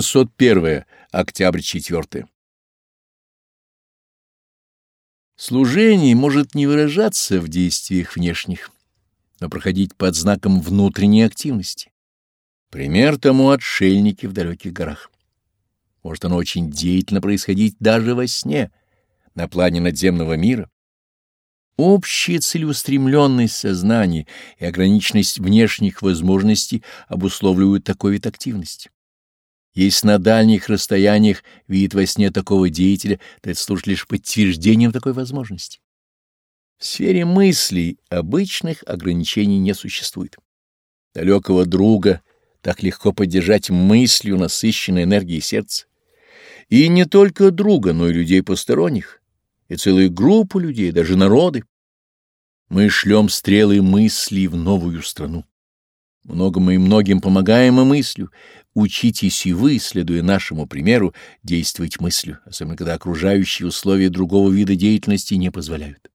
601. Октябрь 4. Служение может не выражаться в действиях внешних, но проходить под знаком внутренней активности. Пример тому отшельники в далеких горах. Может оно очень деятельно происходить даже во сне, на плане надземного мира. Общая целеустремленность сознания и ограниченность внешних возможностей обусловливают такой вид активности. Если на дальних расстояниях видит во сне такого деятеля, то это служит лишь подтверждением такой возможности. В сфере мыслей обычных ограничений не существует. Далекого друга так легко поддержать мыслью насыщенной энергией сердца. И не только друга, но и людей посторонних, и целую группу людей, даже народы. Мы шлем стрелы мыслей в новую страну. Многому и многим помогаем и мыслью. Учитесь и вы, следуя нашему примеру, действовать мыслью, особенно когда окружающие условия другого вида деятельности не позволяют.